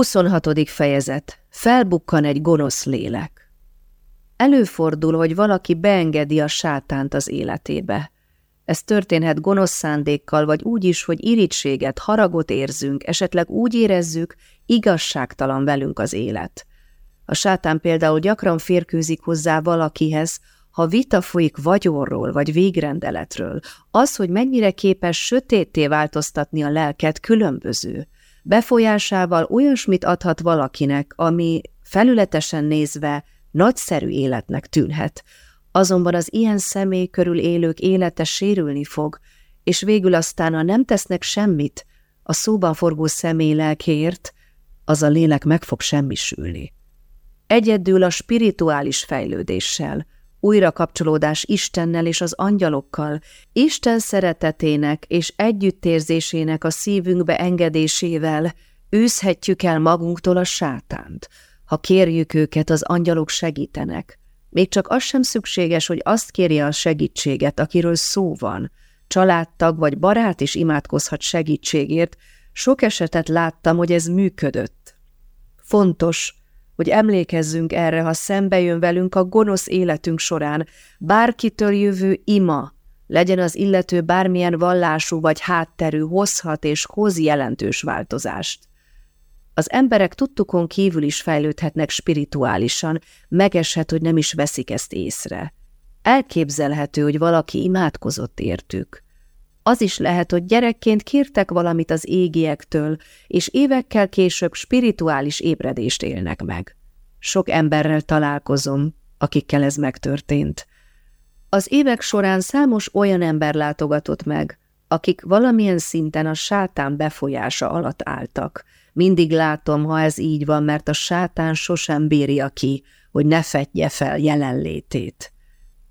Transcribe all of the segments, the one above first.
26. fejezet. Felbukkan egy gonosz lélek. Előfordul, hogy valaki beengedi a sátánt az életébe. Ez történhet gonosz szándékkal, vagy úgy is, hogy irítséget, haragot érzünk, esetleg úgy érezzük, igazságtalan velünk az élet. A sátán például gyakran férkőzik hozzá valakihez, ha vita folyik vagyonról vagy végrendeletről, az, hogy mennyire képes sötétté változtatni a lelket különböző – befolyásával olyasmit adhat valakinek, ami felületesen nézve nagyszerű életnek tűnhet, azonban az ilyen személy körül élők élete sérülni fog, és végül aztán, ha nem tesznek semmit, a szóban forgó személy lelkéért, az a lélek meg fog semmisülni. Egyedül a spirituális fejlődéssel, újrakapcsolódás Istennel és az angyalokkal, Isten szeretetének és együttérzésének a szívünkbe engedésével űzhetjük el magunktól a sátánt. Ha kérjük őket, az angyalok segítenek. Még csak az sem szükséges, hogy azt kérje a segítséget, akiről szó van. Családtag vagy barát is imádkozhat segítségért, sok esetet láttam, hogy ez működött. Fontos, hogy emlékezzünk erre, ha szembe jön velünk a gonosz életünk során, bárkitől jövő ima, legyen az illető bármilyen vallású vagy hátterű, hozhat és hoz jelentős változást. Az emberek tudtukon kívül is fejlődhetnek spirituálisan, megeshet, hogy nem is veszik ezt észre. Elképzelhető, hogy valaki imádkozott értük. Az is lehet, hogy gyerekként kértek valamit az égiektől, és évekkel később spirituális ébredést élnek meg. Sok emberrel találkozom, akikkel ez megtörtént. Az évek során számos olyan ember látogatott meg, akik valamilyen szinten a sátán befolyása alatt álltak. Mindig látom, ha ez így van, mert a sátán sosem bírja ki, hogy ne fedje fel jelenlétét.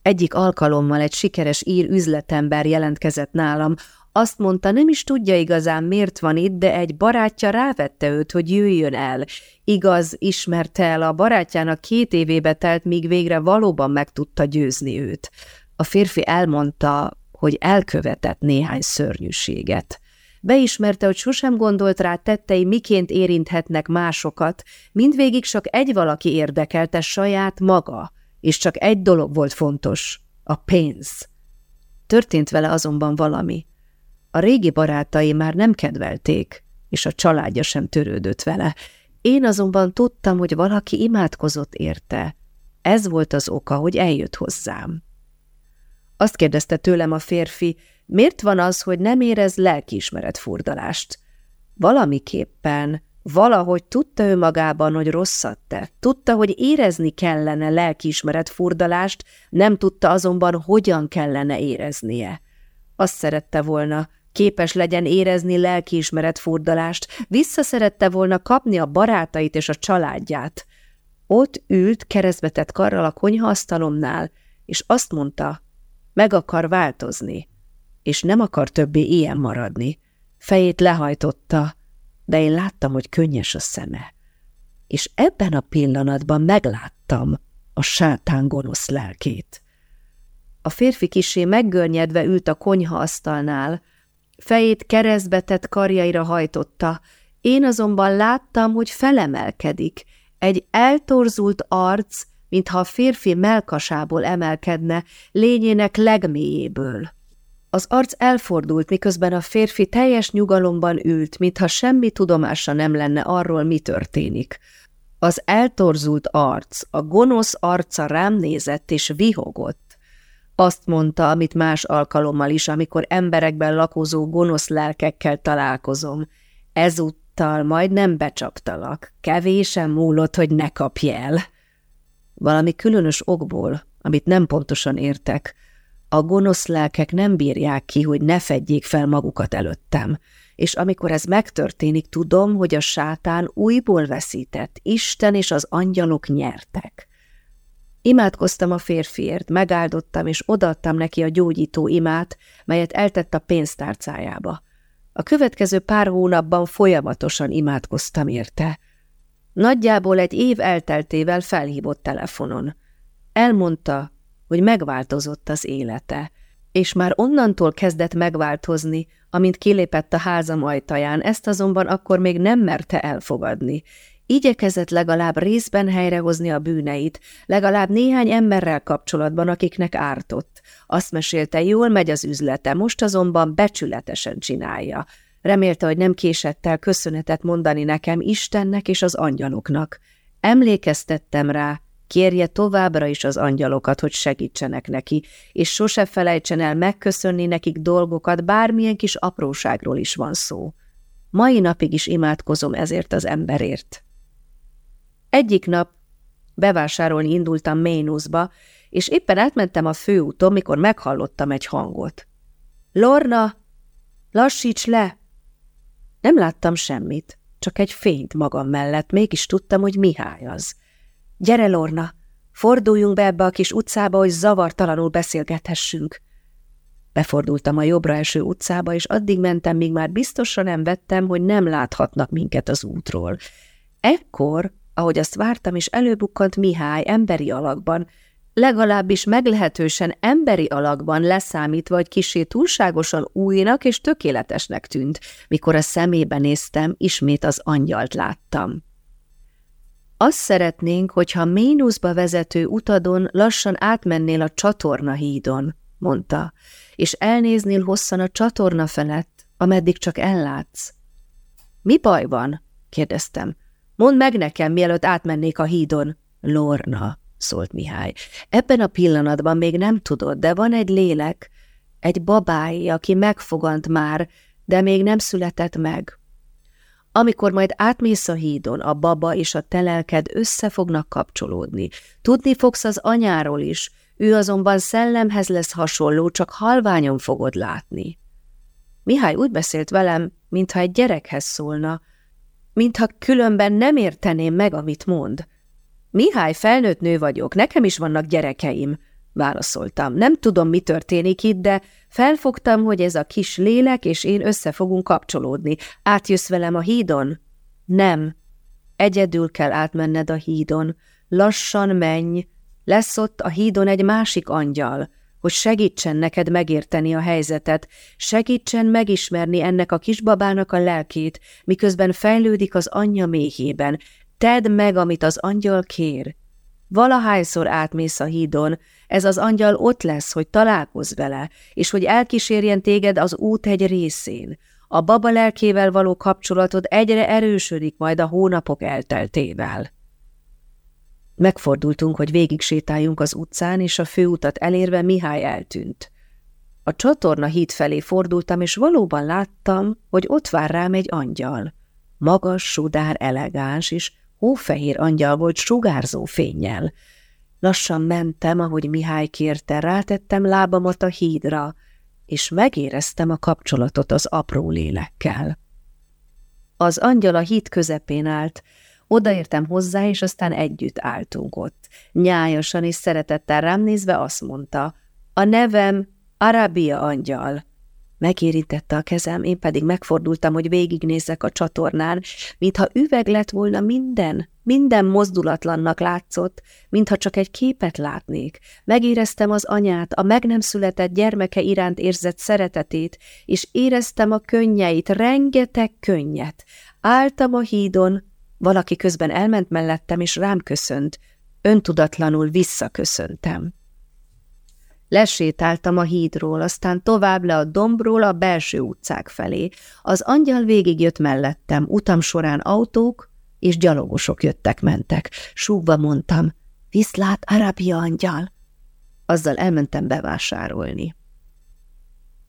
Egyik alkalommal egy sikeres ír üzletember jelentkezett nálam, azt mondta, nem is tudja igazán, miért van itt, de egy barátja rávette őt, hogy jöjjön el. Igaz, ismerte el a barátjának két évébe telt, míg végre valóban meg tudta győzni őt. A férfi elmondta, hogy elkövetett néhány szörnyűséget. Beismerte, hogy sosem gondolt rá tettei miként érinthetnek másokat, mindvégig csak egy valaki érdekelte saját maga – és csak egy dolog volt fontos, a pénz. Történt vele azonban valami. A régi barátai már nem kedvelték, és a családja sem törődött vele. Én azonban tudtam, hogy valaki imádkozott érte. Ez volt az oka, hogy eljött hozzám. Azt kérdezte tőlem a férfi, miért van az, hogy nem érez lelkiismeret furdalást? Valamiképpen Valahogy tudta ő magában, hogy rosszat tett. Tudta, hogy érezni kellene lelkiismeret furdalást, nem tudta azonban, hogyan kellene éreznie. Azt szerette volna, képes legyen érezni lelkiismeret furdalást, visszaszerette volna kapni a barátait és a családját. Ott ült keresztbetett karral a konyhaasztalomnál, és azt mondta, meg akar változni, és nem akar többé ilyen maradni. Fejét lehajtotta, de én láttam, hogy könnyes a szeme. És ebben a pillanatban megláttam a sátán gonosz lelkét. A férfi kisé meggörnyedve ült a konyhaasztalnál, fejét keresztbe tett karjaira hajtotta, én azonban láttam, hogy felemelkedik, egy eltorzult arc, mintha a férfi melkasából emelkedne, lényének legmélyéből. Az arc elfordult, miközben a férfi teljes nyugalomban ült, mintha semmi tudomása nem lenne arról, mi történik. Az eltorzult arc, a gonosz arca rám nézett és vihogott. Azt mondta, amit más alkalommal is, amikor emberekben lakozó gonosz lelkekkel találkozom. Ezúttal majd nem becsaptalak, kevésen múlott, hogy ne kapj el. Valami különös okból, amit nem pontosan értek, a gonosz lelkek nem bírják ki, hogy ne fedjék fel magukat előttem, és amikor ez megtörténik, tudom, hogy a sátán újból veszített, Isten és az angyalok nyertek. Imádkoztam a férfiért, megáldottam és odaadtam neki a gyógyító imát, melyet eltett a pénztárcájába. A következő pár hónapban folyamatosan imádkoztam érte. Nagyjából egy év elteltével felhívott telefonon. Elmondta, hogy megváltozott az élete. és már onnantól kezdett megváltozni, amint kilépett a házam ajtaján, ezt azonban akkor még nem merte elfogadni. Igyekezett legalább részben helyrehozni a bűneit, legalább néhány emberrel kapcsolatban, akiknek ártott. Azt mesélte, jól megy az üzlete, most azonban becsületesen csinálja. Remélte, hogy nem késett el köszönetet mondani nekem Istennek és az angyaloknak. Emlékeztettem rá, kérje továbbra is az angyalokat, hogy segítsenek neki, és sose felejtsen el megköszönni nekik dolgokat, bármilyen kis apróságról is van szó. Mai napig is imádkozom ezért az emberért. Egyik nap bevásárolni indultam Ménuszba, és éppen átmentem a főúton, mikor meghallottam egy hangot. – Lorna, lassíts le! Nem láttam semmit, csak egy fényt magam mellett, mégis tudtam, hogy Mihály az. – Gyere, Lorna, forduljunk be ebbe a kis utcába, hogy zavartalanul beszélgethessünk. Befordultam a jobbra eső utcába, és addig mentem, míg már biztosan nem vettem, hogy nem láthatnak minket az útról. Ekkor ahogy azt vártam, és előbukkant Mihály emberi alakban, legalábbis meglehetősen emberi alakban leszámítva, hogy kisé túlságosan újnak és tökéletesnek tűnt, mikor a szemébe néztem, ismét az angyalt láttam. Azt szeretnénk, hogyha Ménuszba vezető utadon lassan átmennél a csatorna hídon, mondta, és elnéznél hosszan a csatorna felett, ameddig csak ellátsz. Mi baj van? kérdeztem. Mondd meg nekem, mielőtt átmennék a hídon. Lorna, szólt Mihály. Ebben a pillanatban még nem tudod, de van egy lélek, egy babái, aki megfogant már, de még nem született meg. Amikor majd átmész a hídon, a baba és a telelked össze fognak kapcsolódni. Tudni fogsz az anyáról is, ő azonban szellemhez lesz hasonló, csak halványon fogod látni. Mihály úgy beszélt velem, mintha egy gyerekhez szólna, mintha különben nem érteném meg, amit mond. Mihály, felnőtt nő vagyok, nekem is vannak gyerekeim, válaszoltam. Nem tudom, mi történik itt, de felfogtam, hogy ez a kis lélek és én össze fogunk kapcsolódni. Átjössz velem a hídon? Nem. Egyedül kell átmenned a hídon. Lassan menj. Lesz ott a hídon egy másik angyal hogy segítsen neked megérteni a helyzetet, segítsen megismerni ennek a kisbabának a lelkét, miközben fejlődik az anyja méhében. Tedd meg, amit az angyal kér. Valahányszor átmész a hídon, ez az angyal ott lesz, hogy találkozz vele, és hogy elkísérjen téged az út egy részén. A baba lelkével való kapcsolatod egyre erősödik majd a hónapok elteltével. Megfordultunk, hogy végig sétáljunk az utcán, és a főutat elérve Mihály eltűnt. A csatorna híd felé fordultam, és valóban láttam, hogy ott vár rám egy angyal. Magas, sudár, elegáns, és hófehér angyal volt sugárzó fényjel. Lassan mentem, ahogy Mihály kérte, rátettem lábamat a hídra, és megéreztem a kapcsolatot az apró lélekkel. Az angyal a híd közepén állt, Odaértem hozzá, és aztán együtt álltunk ott. Nyájasan és szeretettel rám nézve azt mondta, a nevem Arábia angyal. Megérintette a kezem, én pedig megfordultam, hogy végignézzek a csatornán, mintha üveg lett volna minden, minden mozdulatlannak látszott, mintha csak egy képet látnék. Megéreztem az anyát, a meg nem született gyermeke iránt érzett szeretetét, és éreztem a könnyeit, rengeteg könnyet. Álltam a hídon, valaki közben elment mellettem, és rám köszönt. Öntudatlanul visszaköszöntem. Lesétáltam a hídról, aztán tovább le a dombról a belső utcák felé. Az angyal végigjött mellettem, utam során autók és gyalogosok jöttek-mentek. Súgva mondtam, viszlát, arabia angyal! Azzal elmentem bevásárolni.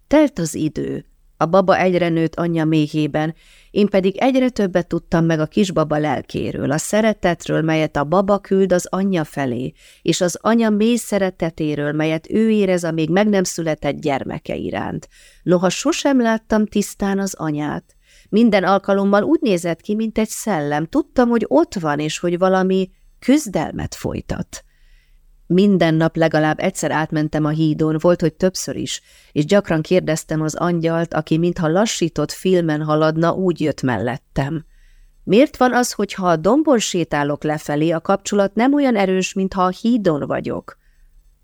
Telt az idő, a baba egyre nőtt anyja méhében, én pedig egyre többet tudtam meg a kisbaba lelkéről, a szeretetről, melyet a baba küld az anyja felé, és az anya mély szeretetéről, melyet ő érez a még meg nem született gyermeke iránt. Noha sosem láttam tisztán az anyát. Minden alkalommal úgy nézett ki, mint egy szellem. Tudtam, hogy ott van, és hogy valami küzdelmet folytat. Minden nap legalább egyszer átmentem a hídon, volt, hogy többször is, és gyakran kérdeztem az angyalt, aki mintha lassított filmen haladna, úgy jött mellettem. Miért van az, hogy ha a dombon sétálok lefelé, a kapcsolat nem olyan erős, mintha a hídon vagyok?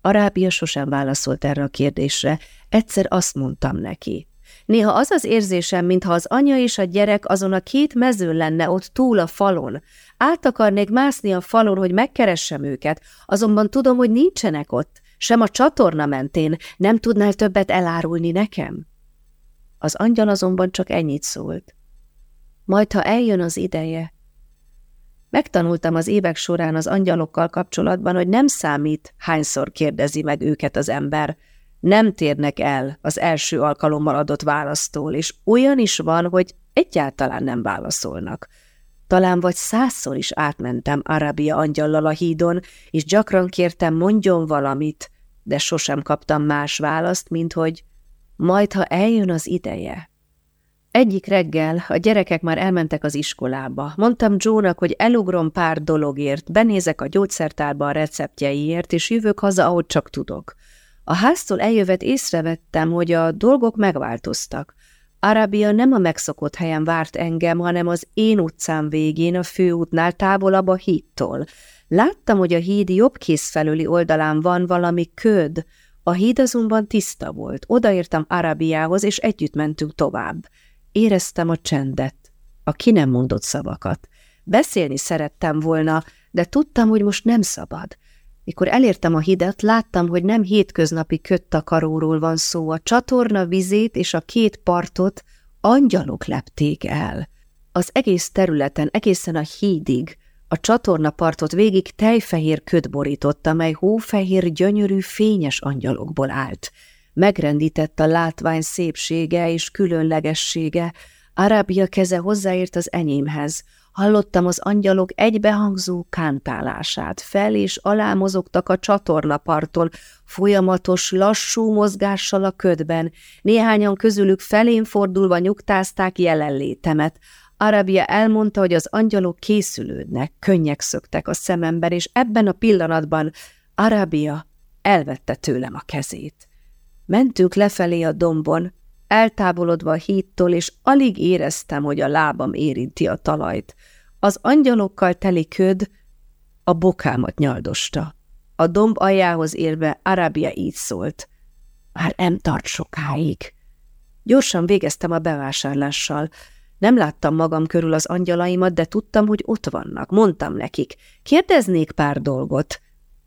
Arábia sosem válaszolt erre a kérdésre, egyszer azt mondtam neki. Néha az az érzésem, mintha az anya és a gyerek azon a két mezőn lenne ott túl a falon. Át akarnék mászni a falon, hogy megkeressem őket, azonban tudom, hogy nincsenek ott, sem a csatorna mentén. Nem tudnál többet elárulni nekem? Az angyal azonban csak ennyit szólt. Majd, ha eljön az ideje, Megtanultam az évek során az angyalokkal kapcsolatban, hogy nem számít, hányszor kérdezi meg őket az ember. Nem térnek el az első alkalommal adott választól, és olyan is van, hogy egyáltalán nem válaszolnak. Talán vagy százszor is átmentem Arabia angyallal a hídon, és gyakran kértem, mondjon valamit, de sosem kaptam más választ, mint hogy majd, ha eljön az ideje. Egyik reggel a gyerekek már elmentek az iskolába. Mondtam Joe-nak, hogy elugrom pár dologért, benézek a gyógyszertárba a receptjeiért, és jövök haza, ahogy csak tudok. A háztól eljövet észrevettem, hogy a dolgok megváltoztak. Arábia nem a megszokott helyen várt engem, hanem az én utcám végén, a főútnál távolabb a hídtól. Láttam, hogy a híd jobb kész felüli oldalán van valami köd. A híd azonban tiszta volt. Odaértem Arábiához, és együtt mentünk tovább. Éreztem a csendet, a ki nem mondott szavakat. Beszélni szerettem volna, de tudtam, hogy most nem szabad. Mikor elértem a hidat, láttam, hogy nem hétköznapi köttakaróról van szó, a csatorna vizét és a két partot angyalok lepték el. Az egész területen, egészen a hídig, a csatornapartot végig tejfehér köd borította, mely hófehér, gyönyörű, fényes angyalokból állt. Megrendített a látvány szépsége és különlegessége, Arábia keze hozzáért az enyémhez, hallottam az angyalok egybehangzó kántálását, fel és alá mozogtak a csatornaparton, folyamatos, lassú mozgással a ködben, néhányan közülük felén fordulva nyugtázták jelenlétemet, Arabia elmondta, hogy az angyalok készülődnek, könnyek szöktek a szememben, és ebben a pillanatban Arabia elvette tőlem a kezét. Mentünk lefelé a dombon, eltávolodva a hídtól, és alig éreztem, hogy a lábam érinti a talajt. Az angyalokkal teli köd a bokámat nyaldosta. A domb aljához érve Arábia így szólt. Már nem tart sokáig. Gyorsan végeztem a bevásárlással. Nem láttam magam körül az angyalaimat, de tudtam, hogy ott vannak. Mondtam nekik, kérdeznék pár dolgot.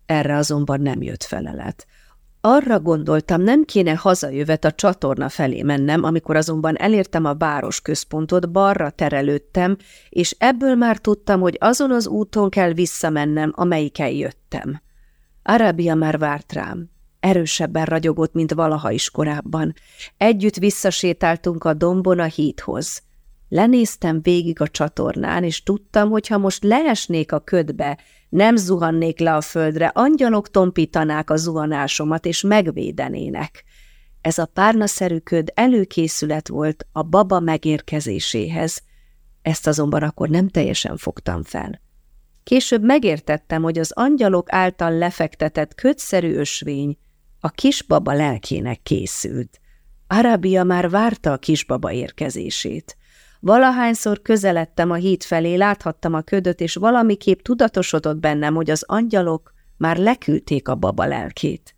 Erre azonban nem jött felelet. Arra gondoltam, nem kéne hazajövet a csatorna felé mennem, amikor azonban elértem a város központot, balra terelődtem, és ebből már tudtam, hogy azon az úton kell visszamennem, amelyiken jöttem. Arábia már várt rám. Erősebben ragyogott, mint valaha is korábban. Együtt visszasétáltunk a dombon a hídhoz. Lenéztem végig a csatornán, és tudtam, hogy ha most leesnék a ködbe, nem zuhannék le a földre, angyalok tompítanák a zuhanásomat, és megvédenének. Ez a párnaszerű köd előkészület volt a baba megérkezéséhez. Ezt azonban akkor nem teljesen fogtam fel. Később megértettem, hogy az angyalok által lefektetett ködszerű ösvény a kisbaba lelkének készült. Arábia már várta a kisbaba érkezését. Valahányszor közeledtem a híd felé, láthattam a ködöt, és valamiképp tudatosodott bennem, hogy az angyalok már leküldték a baba lelkét.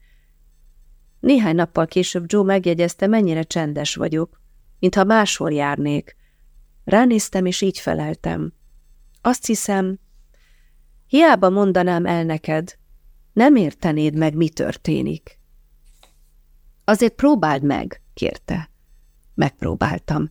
Néhány nappal később Joe megjegyezte, mennyire csendes vagyok, mintha máshol járnék. Ránéztem, és így feleltem. Azt hiszem, hiába mondanám el neked, nem értenéd meg, mi történik. Azért próbáld meg, kérte. Megpróbáltam.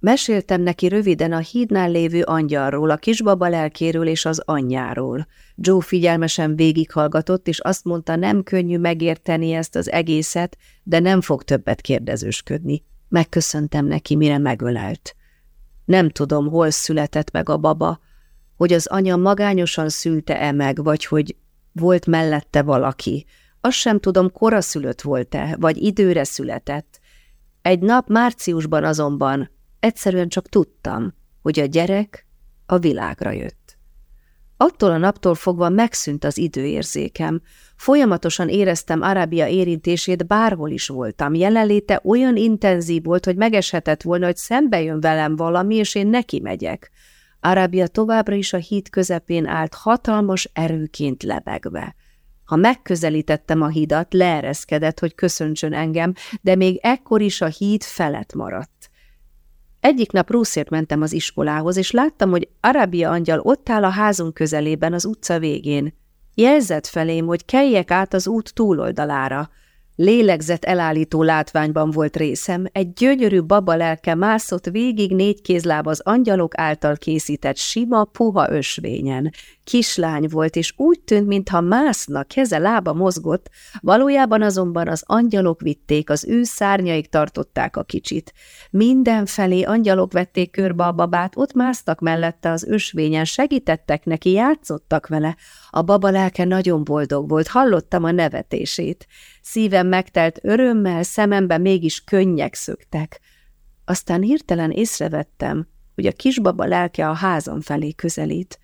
Meséltem neki röviden a hídnál lévő angyalról, a kisbaba lelkéről és az anyjáról. Joe figyelmesen végighallgatott, és azt mondta, nem könnyű megérteni ezt az egészet, de nem fog többet kérdezősködni. Megköszöntem neki, mire megölelt. Nem tudom, hol született meg a baba, hogy az anya magányosan szülte-e meg, vagy hogy volt mellette valaki. Azt sem tudom, koraszülött volt-e, vagy időre született. Egy nap márciusban azonban Egyszerűen csak tudtam, hogy a gyerek a világra jött. Attól a naptól fogva megszűnt az időérzékem. Folyamatosan éreztem Arábia érintését, bárhol is voltam. Jelenléte olyan intenzív volt, hogy megeshetett volna, hogy szembe jön velem valami, és én neki megyek. Arábia továbbra is a híd közepén állt, hatalmas erőként lebegve. Ha megközelítettem a hidat, leereszkedett, hogy köszöntsön engem, de még ekkor is a híd felett maradt. Egyik nap Rúszért mentem az iskolához, és láttam, hogy Arabia angyal ott áll a házunk közelében az utca végén. Jelzett felém, hogy keljek át az út túloldalára. Lélegzet elállító látványban volt részem, egy gyönyörű baba lelke mászott végig négy kézláb az angyalok által készített sima, puha ösvényen. Kislány volt, és úgy tűnt, mintha mászna, keze lába mozgott, valójában azonban az angyalok vitték, az ő szárnyaik tartották a kicsit. Mindenfelé angyalok vették körbe a babát, ott másztak mellette az ösvényen, segítettek neki, játszottak vele. A baba lelke nagyon boldog volt, hallottam a nevetését. Szívem megtelt örömmel, szemembe mégis könnyek szöktek. Aztán hirtelen észrevettem, hogy a kisbaba lelke a házam felé közelít.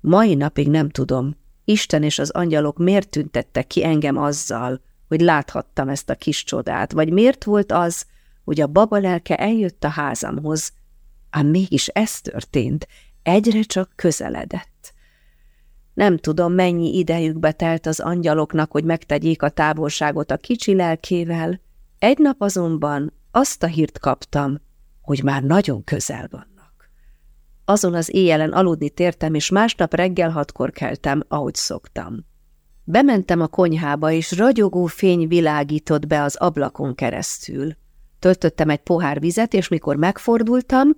Mai napig nem tudom, Isten és az angyalok miért tüntettek ki engem azzal, hogy láthattam ezt a kis csodát, vagy miért volt az, hogy a baba lelke eljött a házamhoz, ám mégis ez történt, egyre csak közeledett. Nem tudom, mennyi idejükbe telt az angyaloknak, hogy megtegyék a távolságot a kicsi lelkével, egy nap azonban azt a hírt kaptam, hogy már nagyon közel vannak. Azon az éjjelen aludni tértem, és másnap reggel hatkor keltem, ahogy szoktam. Bementem a konyhába, és ragyogó fény világított be az ablakon keresztül. Töltöttem egy pohár vizet, és mikor megfordultam,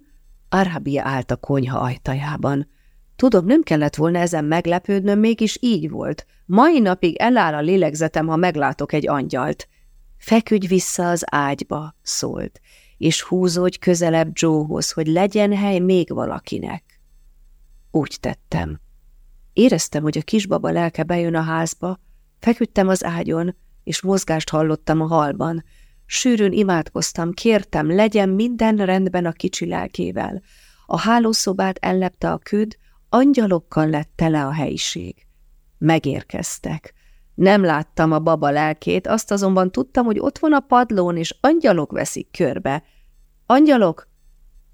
Arabia állt a konyha ajtajában. Tudom, nem kellett volna ezen meglepődnöm, mégis így volt. Mai napig eláll a lélegzetem, ha meglátok egy angyalt. Feküdj vissza az ágyba, szólt, és húzódj közelebb Joehoz, hogy legyen hely még valakinek. Úgy tettem. Éreztem, hogy a kisbaba lelke bejön a házba, feküdtem az ágyon, és mozgást hallottam a halban. Sűrűn imádkoztam, kértem, legyen minden rendben a kicsi lelkével. A hálószobát ellepte a küd, Angyalokkal lett tele a helyiség. Megérkeztek. Nem láttam a baba lelkét, azt azonban tudtam, hogy ott van a padlón, és angyalok veszik körbe. Angyalok,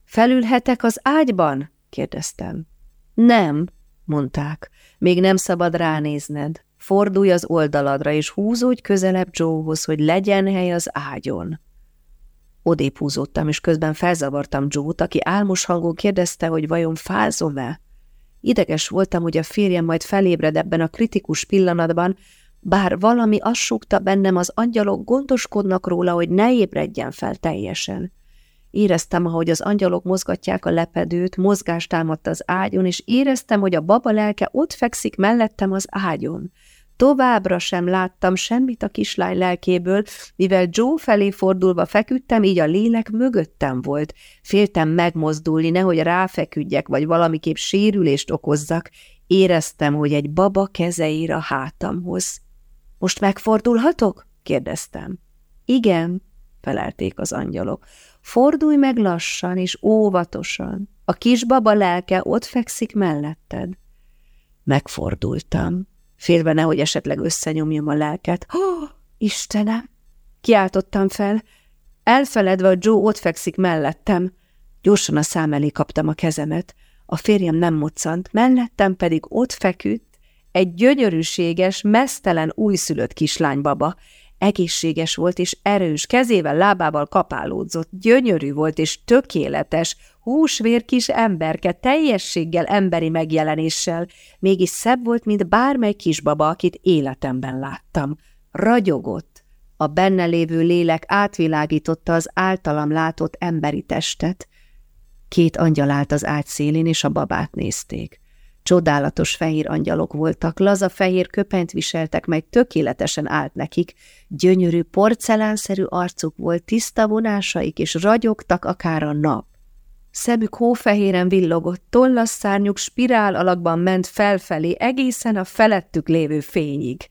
felülhetek az ágyban? kérdeztem. Nem, mondták, még nem szabad ránézned. Fordulj az oldaladra, és húzódj közelebb Joehoz, hogy legyen hely az ágyon. Odébb és közben felzavartam Joe-t, aki álmos hangon kérdezte, hogy vajon fázom-e. Ideges voltam, hogy a férjem majd felébred ebben a kritikus pillanatban, bár valami azt bennem, az angyalok gondoskodnak róla, hogy ne ébredjen fel teljesen. Éreztem, ahogy az angyalok mozgatják a lepedőt, mozgást támadt az ágyon, és éreztem, hogy a baba lelke ott fekszik mellettem az ágyon. Továbbra sem láttam semmit a kislány lelkéből, mivel Joe felé fordulva feküdtem, így a lélek mögöttem volt. Féltem megmozdulni, nehogy ráfeküdjek, vagy valamiképp sérülést okozzak. Éreztem, hogy egy baba keze ír a hátamhoz. – Most megfordulhatok? – kérdeztem. – Igen – felelték az angyalok. – Fordulj meg lassan és óvatosan. A kisbaba lelke ott fekszik melletted. Megfordultam félve nehogy esetleg összenyomjam a lelket. Ó, oh, Istenem! Kiáltottam fel. Elfeledve a Joe ott fekszik mellettem. Gyorsan a szám elé kaptam a kezemet. A férjem nem moccant, mellettem pedig ott feküdt egy gyönyörűséges, mesztelen újszülött kislánybaba. Egészséges volt és erős, kezével, lábával kapálódzott, gyönyörű volt és tökéletes, húsvér kis emberke, teljességgel emberi megjelenéssel, mégis szebb volt, mint bármely kisbaba, akit életemben láttam. Ragyogott. A benne lévő lélek átvilágította az általam látott emberi testet. Két angyal állt az ágy szélén, és a babát nézték. Csodálatos fehér angyalok voltak, laza fehér köpenyt viseltek, mely tökéletesen állt nekik, gyönyörű porcelánszerű arcuk volt, tiszta vonásaik, és ragyogtak akár a nap. Szemük hófehéren villogott, tollas szárnyuk spirál alakban ment felfelé, egészen a felettük lévő fényig.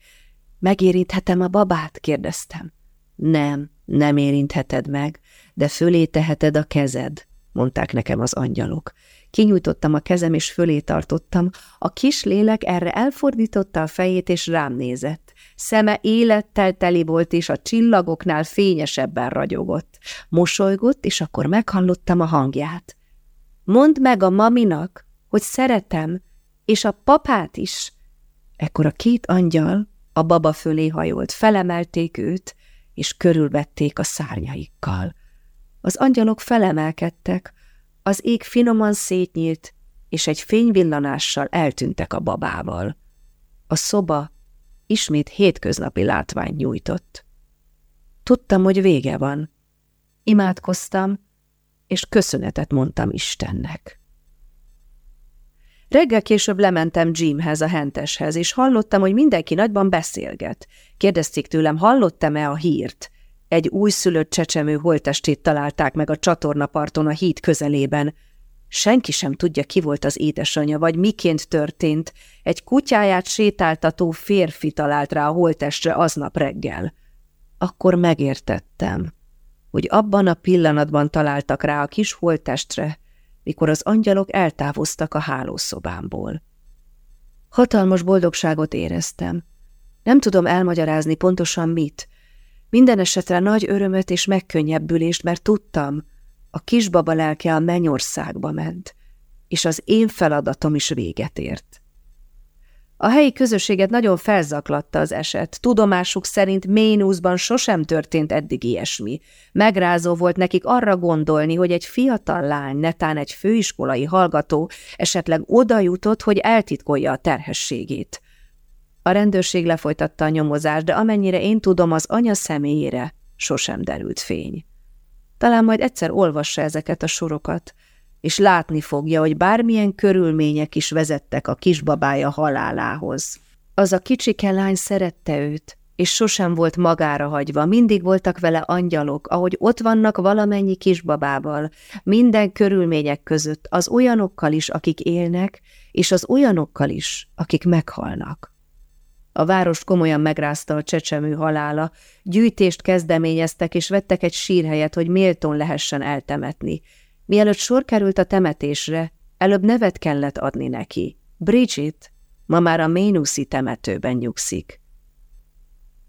Megérinthetem a babát? kérdeztem. Nem, nem érintheted meg, de fölé teheted a kezed, mondták nekem az angyalok. Kinyújtottam a kezem, és fölé tartottam. A kis lélek erre elfordította a fejét, és rám nézett. Szeme élettel teli volt, és a csillagoknál fényesebben ragyogott. Mosolygott, és akkor meghallottam a hangját. Mondd meg a maminak, hogy szeretem, és a papát is. Ekkor a két angyal A baba fölé hajolt, felemelték őt, és körülvették a szárnyaikkal. Az angyalok felemelkedtek, az ég finoman szétnyílt, és egy fényvillanással eltűntek a babával. A szoba ismét hétköznapi látvány nyújtott. Tudtam, hogy vége van. Imádkoztam, és köszönetet mondtam Istennek. Reggel később lementem Jimhez, a henteshez, és hallottam, hogy mindenki nagyban beszélget. Kérdezték tőlem, hallottam-e a hírt? Egy újszülött csecsemő holtestét találták meg a csatornaparton a híd közelében. Senki sem tudja, ki volt az édesanyja, vagy miként történt. Egy kutyáját sétáltató férfi talált rá a holtestre aznap reggel. Akkor megértettem, hogy abban a pillanatban találtak rá a kis holtestre, mikor az angyalok eltávoztak a hálószobámból. Hatalmas boldogságot éreztem. Nem tudom elmagyarázni pontosan mit. Minden esetre nagy örömöt és megkönnyebbülést, mert tudtam, a kisbaba lelke a mennyországba ment, és az én feladatom is véget ért. A helyi közösséget nagyon felzaklatta az eset. Tudomásuk szerint Ménuszban sosem történt eddig ilyesmi. Megrázó volt nekik arra gondolni, hogy egy fiatal lány, netán egy főiskolai hallgató esetleg oda jutott, hogy eltitkolja a terhességét. A rendőrség lefolytatta a nyomozást, de amennyire én tudom, az anya személyére sosem derült fény. Talán majd egyszer olvassa ezeket a sorokat, és látni fogja, hogy bármilyen körülmények is vezettek a kisbabája halálához. Az a kicsike lány szerette őt, és sosem volt magára hagyva, mindig voltak vele angyalok, ahogy ott vannak valamennyi kisbabával, minden körülmények között, az olyanokkal is, akik élnek, és az olyanokkal is, akik meghalnak. A város komolyan megrázta a csecsemő halála, gyűjtést kezdeményeztek, és vettek egy sírhelyet, hogy méltón lehessen eltemetni, Mielőtt sor került a temetésre, előbb nevet kellett adni neki. Bridget ma már a Ménuszi temetőben nyugszik.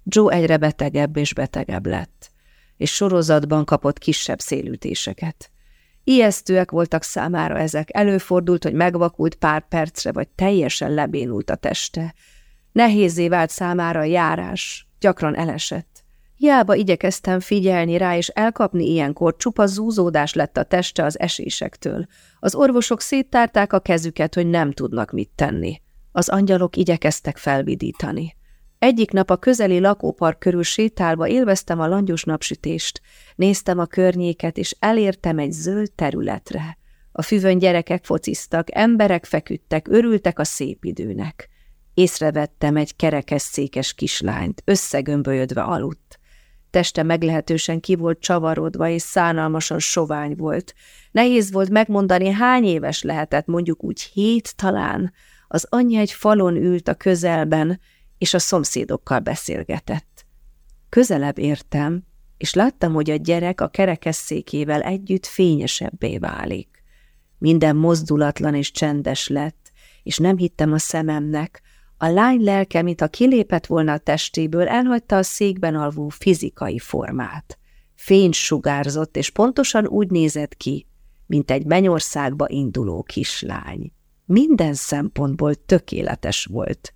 Joe egyre betegebb és betegebb lett, és sorozatban kapott kisebb szélütéseket. Ijesztőek voltak számára ezek, előfordult, hogy megvakult pár percre, vagy teljesen lebénult a teste. Nehézé vált számára a járás, gyakran elesett. Hiába igyekeztem figyelni rá, és elkapni ilyenkor, csupa zúzódás lett a teste az esésektől. Az orvosok széttárták a kezüket, hogy nem tudnak mit tenni. Az angyalok igyekeztek felvidítani. Egyik nap a közeli lakópark körül sétálva élveztem a langyos napsütést, néztem a környéket, és elértem egy zöld területre. A füvön gyerekek fociztak, emberek feküdtek, örültek a szép időnek. Észrevettem egy kerekes székes kislányt, összegömbölyödve aludt. Teste meglehetősen ki volt csavarodva, és szánalmasan sovány volt. Nehéz volt megmondani, hány éves lehetett, mondjuk úgy hét talán. Az anyja egy falon ült a közelben, és a szomszédokkal beszélgetett. Közelebb értem, és láttam, hogy a gyerek a kerekesszékével együtt fényesebbé válik. Minden mozdulatlan és csendes lett, és nem hittem a szememnek, a lány lelke, mint a kilépett volna a testéből, elhagyta a székben alvó fizikai formát. Fény sugárzott, és pontosan úgy nézett ki, mint egy mennyországba induló kislány. Minden szempontból tökéletes volt.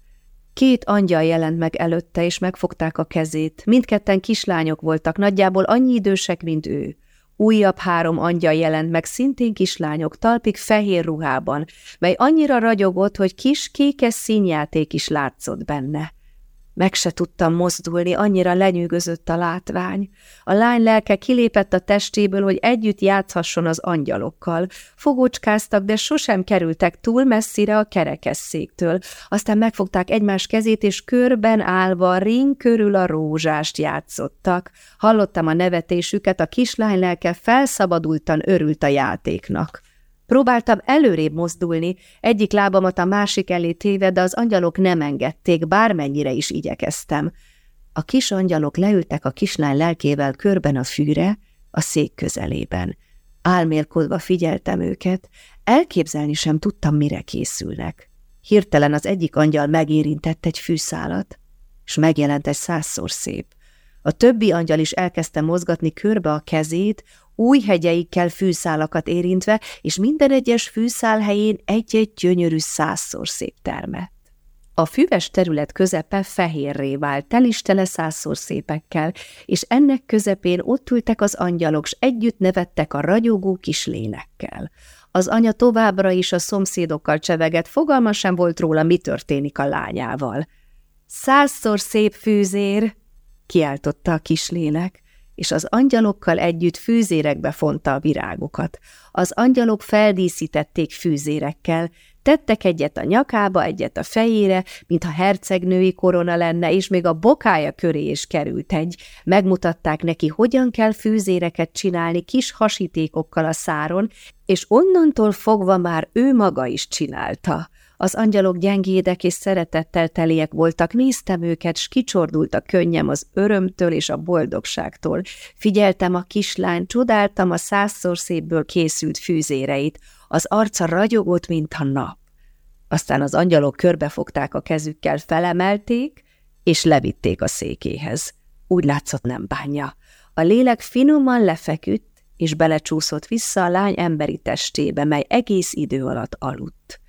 Két angyal jelent meg előtte, és megfogták a kezét. Mindketten kislányok voltak, nagyjából annyi idősek, mint ő. Újabb három angyal jelent meg, szintén kislányok, talpig fehér ruhában, mely annyira ragyogott, hogy kis kékes színjáték is látszott benne. Meg se tudtam mozdulni, annyira lenyűgözött a látvány. A lány lelke kilépett a testéből, hogy együtt játszhasson az angyalokkal. Fogócskáztak, de sosem kerültek túl messzire a kerekesszéktől. Aztán megfogták egymás kezét, és körben állva ring körül a rózsást játszottak. Hallottam a nevetésüket, a kislány lelke felszabadultan örült a játéknak. Próbáltam előrébb mozdulni, egyik lábamat a másik elé téve, de az angyalok nem engedték, bármennyire is igyekeztem. A kis angyalok leültek a kislány lelkével körben a fűre, a szék közelében. Álmélkodva figyeltem őket, elképzelni sem tudtam, mire készülnek. Hirtelen az egyik angyal megérintett egy fűszálat, és megjelent egy százszor szép. A többi angyal is elkezdte mozgatni körbe a kezét, új hegyeikkel fűszálakat érintve, és minden egyes fűszál helyén egy-egy gyönyörű százszor szép termett. A füves terület közepe fehérré vált, telistele százszor szépekkel, és ennek közepén ott ültek az angyalok, s együtt nevettek a ragyogó kis lénekkel. Az anya továbbra is a szomszédokkal csevegett, fogalma sem volt róla, mi történik a lányával. Százszor szép fűzér! Kiáltotta a kislélek, és az angyalokkal együtt fűzérekbe fonta a virágokat. Az angyalok feldíszítették fűzérekkel, tettek egyet a nyakába, egyet a fejére, mintha hercegnői korona lenne, és még a bokája köré is került egy. Megmutatták neki, hogyan kell fűzéreket csinálni kis hasítékokkal a száron, és onnantól fogva már ő maga is csinálta. Az angyalok gyengédek és szeretettel teliek voltak, néztem őket, s kicsordult a könnyem az örömtől és a boldogságtól. Figyeltem a kislány, csodáltam a százszor szépből készült fűzéreit, az arca ragyogott, mint a nap. Aztán az angyalok körbefogták a kezükkel, felemelték, és levitték a székéhez. Úgy látszott nem bánja. A lélek finoman lefeküdt, és belecsúszott vissza a lány emberi testébe, mely egész idő alatt aludt.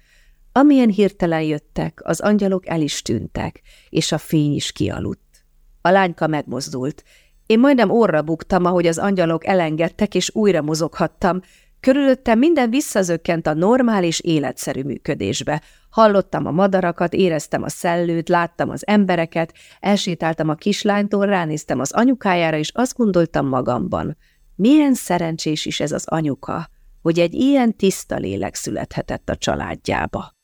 Amilyen hirtelen jöttek, az angyalok el is tűntek, és a fény is kialudt. A lányka megmozdult. Én majdnem orra buktam, ahogy az angyalok elengedtek, és újra mozoghattam. Körülöttem minden visszazökkent a normális, életszerű működésbe. Hallottam a madarakat, éreztem a szellőt, láttam az embereket, elsétáltam a kislánytól, ránéztem az anyukájára, és azt gondoltam magamban. Milyen szerencsés is ez az anyuka, hogy egy ilyen tiszta lélek születhetett a családjába.